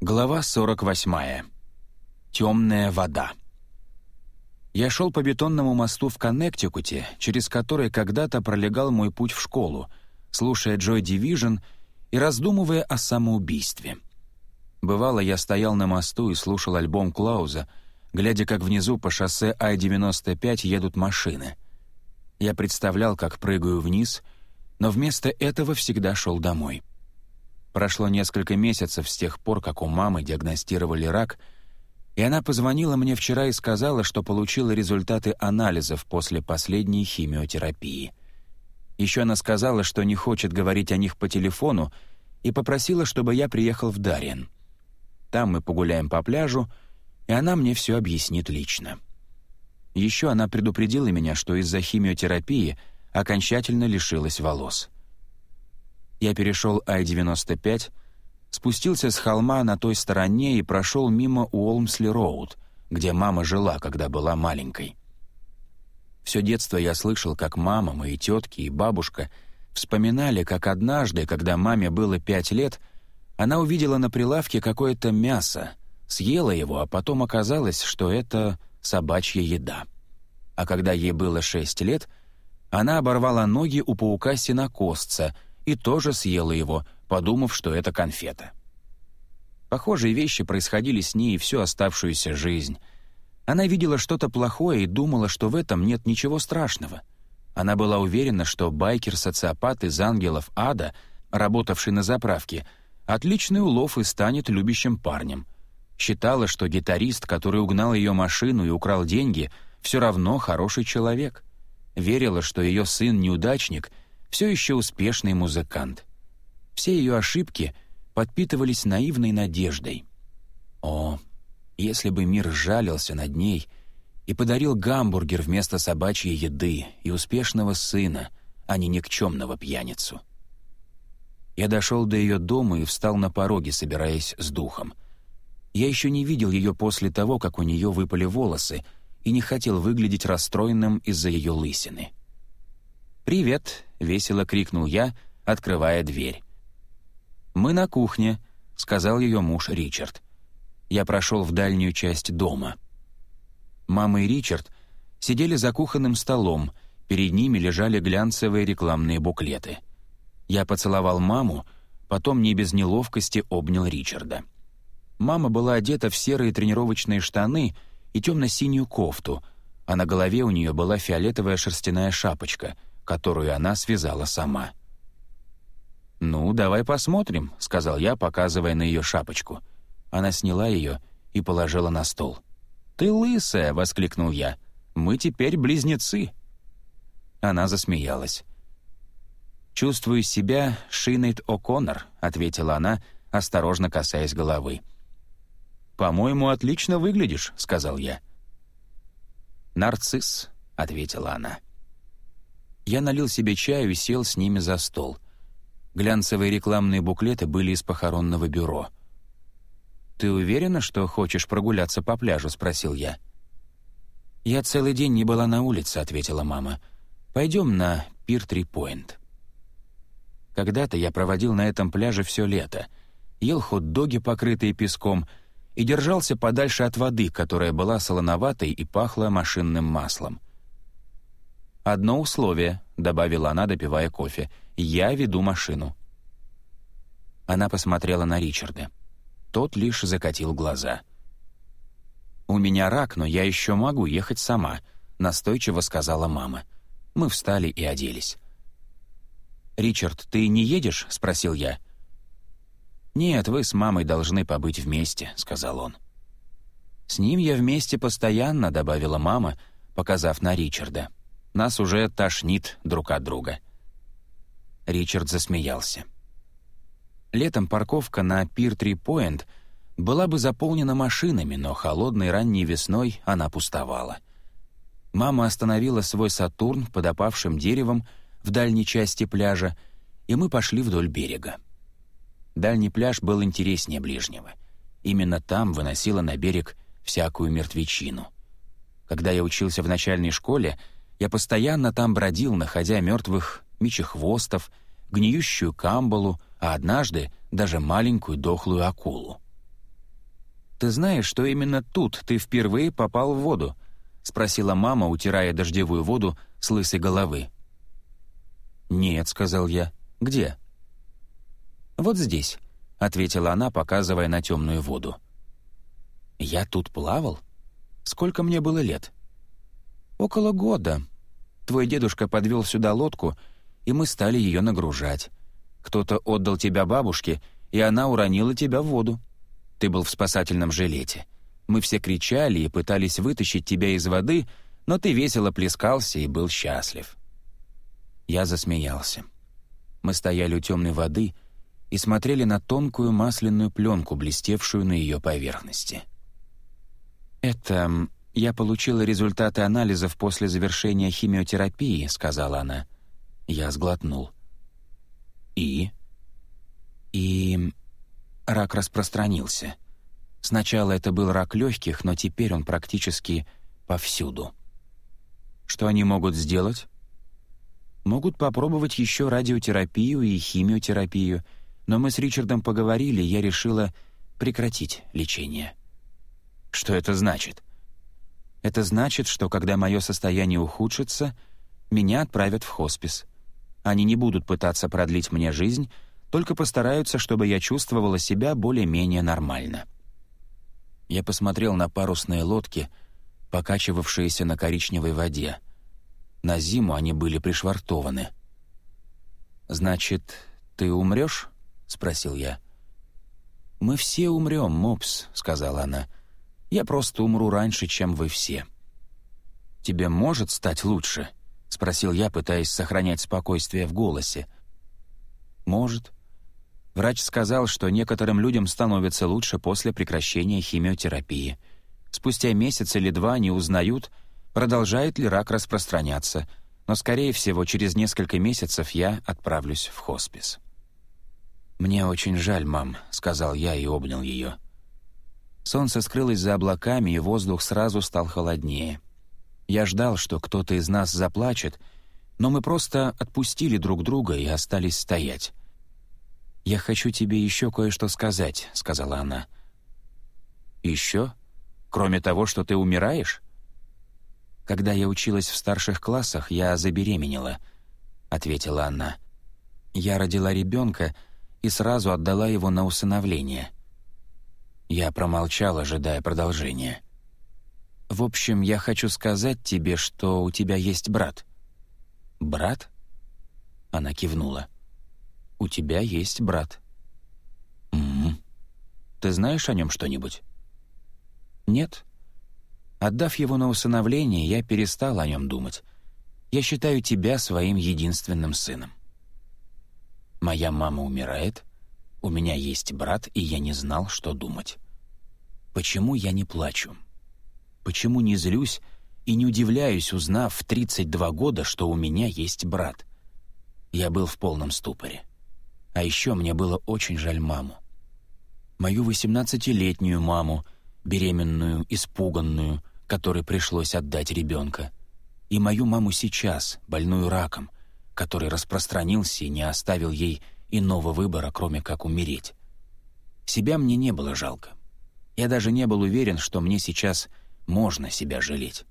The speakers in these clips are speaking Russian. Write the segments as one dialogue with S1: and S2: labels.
S1: Глава 48. Темная вода. Я шел по бетонному мосту в Коннектикуте, через который когда-то пролегал мой путь в школу, слушая Joy Division и раздумывая о самоубийстве. Бывало, я стоял на мосту и слушал альбом Клауза, глядя, как внизу по шоссе Ай-95 едут машины. Я представлял, как прыгаю вниз, но вместо этого всегда шел домой. Прошло несколько месяцев с тех пор, как у мамы диагностировали рак, и она позвонила мне вчера и сказала, что получила результаты анализов после последней химиотерапии. Еще она сказала, что не хочет говорить о них по телефону, и попросила, чтобы я приехал в Дарьин. Там мы погуляем по пляжу, и она мне все объяснит лично. Еще она предупредила меня, что из-за химиотерапии окончательно лишилась волос — я перешел Ай-95, спустился с холма на той стороне и прошел мимо Уолмсли-Роуд, где мама жила, когда была маленькой. Все детство я слышал, как мама, мои тетки и бабушка вспоминали, как однажды, когда маме было пять лет, она увидела на прилавке какое-то мясо, съела его, а потом оказалось, что это собачья еда. А когда ей было шесть лет, она оборвала ноги у паука-синокосца — и тоже съела его, подумав, что это конфета. Похожие вещи происходили с ней всю оставшуюся жизнь. Она видела что-то плохое и думала, что в этом нет ничего страшного. Она была уверена, что байкер-социопат из ангелов ада, работавший на заправке, отличный улов и станет любящим парнем. Считала, что гитарист, который угнал ее машину и украл деньги, все равно хороший человек. Верила, что ее сын неудачник — все еще успешный музыкант. Все ее ошибки подпитывались наивной надеждой. О, если бы мир жалился над ней и подарил гамбургер вместо собачьей еды и успешного сына, а не никчемного пьяницу. Я дошел до ее дома и встал на пороге, собираясь с духом. Я еще не видел ее после того, как у нее выпали волосы, и не хотел выглядеть расстроенным из-за ее лысины. «Привет», — весело крикнул я, открывая дверь. «Мы на кухне», — сказал ее муж Ричард. Я прошел в дальнюю часть дома. Мама и Ричард сидели за кухонным столом, перед ними лежали глянцевые рекламные буклеты. Я поцеловал маму, потом не без неловкости обнял Ричарда. Мама была одета в серые тренировочные штаны и темно-синюю кофту, а на голове у нее была фиолетовая шерстяная шапочка — которую она связала сама. «Ну, давай посмотрим», — сказал я, показывая на ее шапочку. Она сняла ее и положила на стол. «Ты лысая!» — воскликнул я. «Мы теперь близнецы!» Она засмеялась. «Чувствую себя Шинейт О'Коннор», — ответила она, осторожно касаясь головы. «По-моему, отлично выглядишь», — сказал я. «Нарцисс», — ответила она. Я налил себе чаю и сел с ними за стол. Глянцевые рекламные буклеты были из похоронного бюро. «Ты уверена, что хочешь прогуляться по пляжу?» — спросил я. «Я целый день не была на улице», — ответила мама. «Пойдем на Пир-Три-Пойнт». Когда-то я проводил на этом пляже все лето, ел хот-доги, покрытые песком, и держался подальше от воды, которая была солоноватой и пахла машинным маслом. «Одно условие», — добавила она, допивая кофе. «Я веду машину». Она посмотрела на Ричарда. Тот лишь закатил глаза. «У меня рак, но я еще могу ехать сама», — настойчиво сказала мама. Мы встали и оделись. «Ричард, ты не едешь?» — спросил я. «Нет, вы с мамой должны побыть вместе», — сказал он. «С ним я вместе постоянно», — добавила мама, показав на Ричарда. Нас уже тошнит друг от друга». Ричард засмеялся. Летом парковка на Пир Три Пойнт была бы заполнена машинами, но холодной ранней весной она пустовала. Мама остановила свой «Сатурн» под опавшим деревом в дальней части пляжа, и мы пошли вдоль берега. Дальний пляж был интереснее ближнего. Именно там выносила на берег всякую мертвечину. Когда я учился в начальной школе — я постоянно там бродил, находя мертвых мечехвостов, гниющую камбалу, а однажды даже маленькую дохлую акулу. «Ты знаешь, что именно тут ты впервые попал в воду?» — спросила мама, утирая дождевую воду с лысой головы. «Нет», — сказал я. «Где?» «Вот здесь», — ответила она, показывая на темную воду. «Я тут плавал? Сколько мне было лет?» «Около года. Твой дедушка подвел сюда лодку, и мы стали ее нагружать. Кто-то отдал тебя бабушке, и она уронила тебя в воду. Ты был в спасательном жилете. Мы все кричали и пытались вытащить тебя из воды, но ты весело плескался и был счастлив». Я засмеялся. Мы стояли у темной воды и смотрели на тонкую масляную пленку, блестевшую на ее поверхности. «Это... я получила результаты анализов после завершения химиотерапии», — сказала она. Я сглотнул. «И?» «И...» Рак распространился. Сначала это был рак легких, но теперь он практически повсюду. Что они могут сделать? Могут попробовать еще радиотерапию и химиотерапию, но мы с Ричардом поговорили, и я решила прекратить лечение. Что это значит? Это значит, что когда мое состояние ухудшится, меня отправят в хоспис. Они не будут пытаться продлить мне жизнь, только постараются, чтобы я чувствовала себя более-менее нормально. Я посмотрел на парусные лодки, покачивавшиеся на коричневой воде. На зиму они были пришвартованы. «Значит, ты умрешь?» — спросил я. «Мы все умрем, Мопс», — сказала она. «Я просто умру раньше, чем вы все». «Тебе может стать лучше?» — спросил я, пытаясь сохранять спокойствие в голосе. «Может», Врач сказал, что некоторым людям становится лучше после прекращения химиотерапии. Спустя месяц или два они узнают, продолжает ли рак распространяться, но, скорее всего, через несколько месяцев я отправлюсь в хоспис. «Мне очень жаль, мам», — сказал я и обнял ее. Солнце скрылось за облаками, и воздух сразу стал холоднее. Я ждал, что кто-то из нас заплачет, но мы просто отпустили друг друга и остались стоять. «Я хочу тебе еще кое-что сказать», — сказала она. «Еще? Кроме того, что ты умираешь?» «Когда я училась в старших классах, я забеременела», — ответила она. «Я родила ребенка и сразу отдала его на усыновление». Я промолчал, ожидая продолжения. «В общем, я хочу сказать тебе, что у тебя есть брат». «Брат?» Она кивнула у тебя есть брат». «М-м. Ты знаешь о нем что-нибудь?» «Нет. Отдав его на усыновление, я перестал о нем думать. Я считаю тебя своим единственным сыном. Моя мама умирает, у меня есть брат, и я не знал, что думать. Почему я не плачу? Почему не злюсь и не удивляюсь, узнав в 32 года, что у меня есть брат? Я был в полном ступоре. А еще мне было очень жаль маму. Мою восемнадцатилетнюю маму, беременную, испуганную, которой пришлось отдать ребенка. И мою маму сейчас, больную раком, который распространился и не оставил ей иного выбора, кроме как умереть. Себя мне не было жалко. Я даже не был уверен, что мне сейчас можно себя жалеть.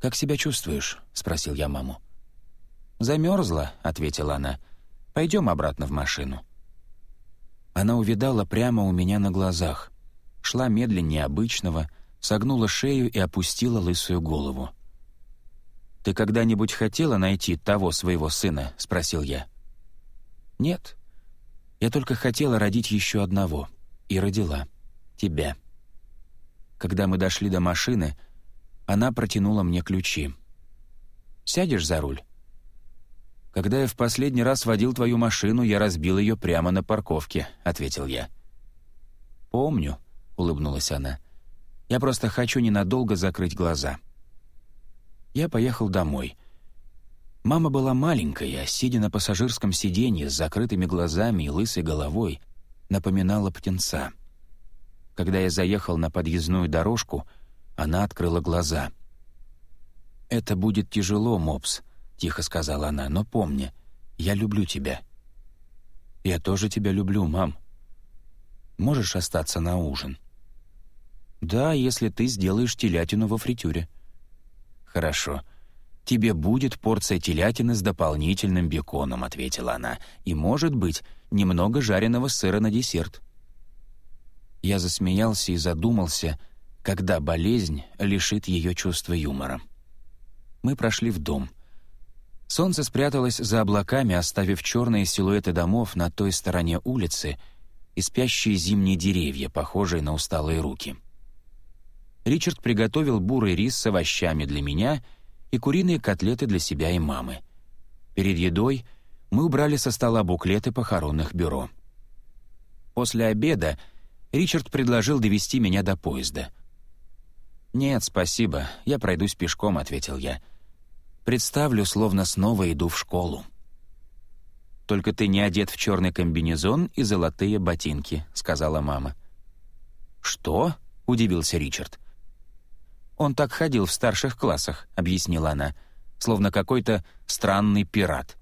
S1: «Как себя чувствуешь?» — спросил я маму. «Замерзла», — ответила она, — Пойдем обратно в машину». Она увидала прямо у меня на глазах, шла медленнее обычного, согнула шею и опустила лысую голову. «Ты когда-нибудь хотела найти того своего сына?» — спросил я. «Нет. Я только хотела родить еще одного. И родила. Тебя». Когда мы дошли до машины, она протянула мне ключи. «Сядешь за руль?» «Когда я в последний раз водил твою машину, я разбил ее прямо на парковке», — ответил я. «Помню», — улыбнулась она. «Я просто хочу ненадолго закрыть глаза». Я поехал домой. Мама была маленькая, сидя на пассажирском сиденье с закрытыми глазами и лысой головой, напоминала птенца. Когда я заехал на подъездную дорожку, она открыла глаза. «Это будет тяжело, Мопс», — тихо сказала она, — «но помни, я люблю тебя». «Я тоже тебя люблю, мам. Можешь остаться на ужин?» «Да, если ты сделаешь телятину во фритюре». «Хорошо. Тебе будет порция телятины с дополнительным беконом», — ответила она, «и, может быть, немного жареного сыра на десерт». Я засмеялся и задумался, когда болезнь лишит ее чувства юмора. Мы прошли в дом. Солнце спряталось за облаками, оставив черные силуэты домов на той стороне улицы и спящие зимние деревья, похожие на усталые руки. Ричард приготовил бурый рис с овощами для меня и куриные котлеты для себя и мамы. Перед едой мы убрали со стола буклеты похоронных бюро. После обеда Ричард предложил довести меня до поезда. «Нет, спасибо, я пройдусь пешком», — ответил я. Представлю, словно снова иду в школу. «Только ты не одет в черный комбинезон и золотые ботинки», — сказала мама. «Что?» — удивился Ричард. «Он так ходил в старших классах», — объяснила она, словно какой-то странный пират.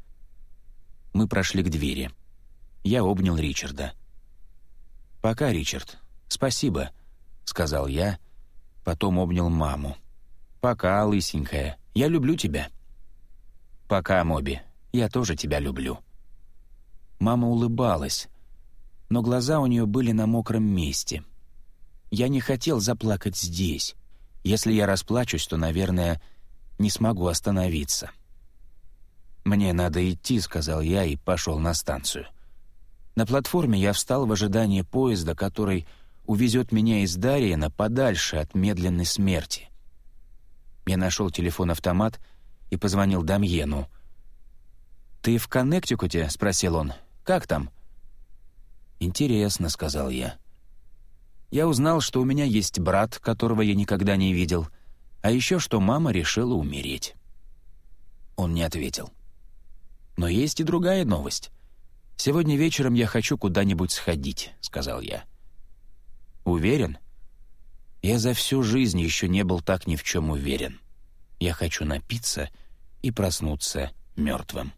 S1: Мы прошли к двери. Я обнял Ричарда. «Пока, Ричард. Спасибо», — сказал я, потом обнял маму. «Пока, лысенькая. Я люблю тебя». «Пока, Моби, я тоже тебя люблю». Мама улыбалась, но глаза у нее были на мокром месте. Я не хотел заплакать здесь. Если я расплачусь, то, наверное, не смогу остановиться. «Мне надо идти», — сказал я и пошел на станцию. На платформе я встал в ожидании поезда, который увезет меня из Дариена подальше от медленной смерти. Я нашел телефон-автомат и позвонил Дамьену. «Ты в Коннектикуте?» — спросил он. «Как там?» «Интересно», — сказал я. Я узнал, что у меня есть брат, которого я никогда не видел, а еще что мама решила умереть. Он не ответил. «Но есть и другая новость. Сегодня вечером я хочу куда-нибудь сходить», — сказал я. «Уверен?» Я за всю жизнь еще не был так ни в чем уверен. Я хочу напиться и проснуться мертвым.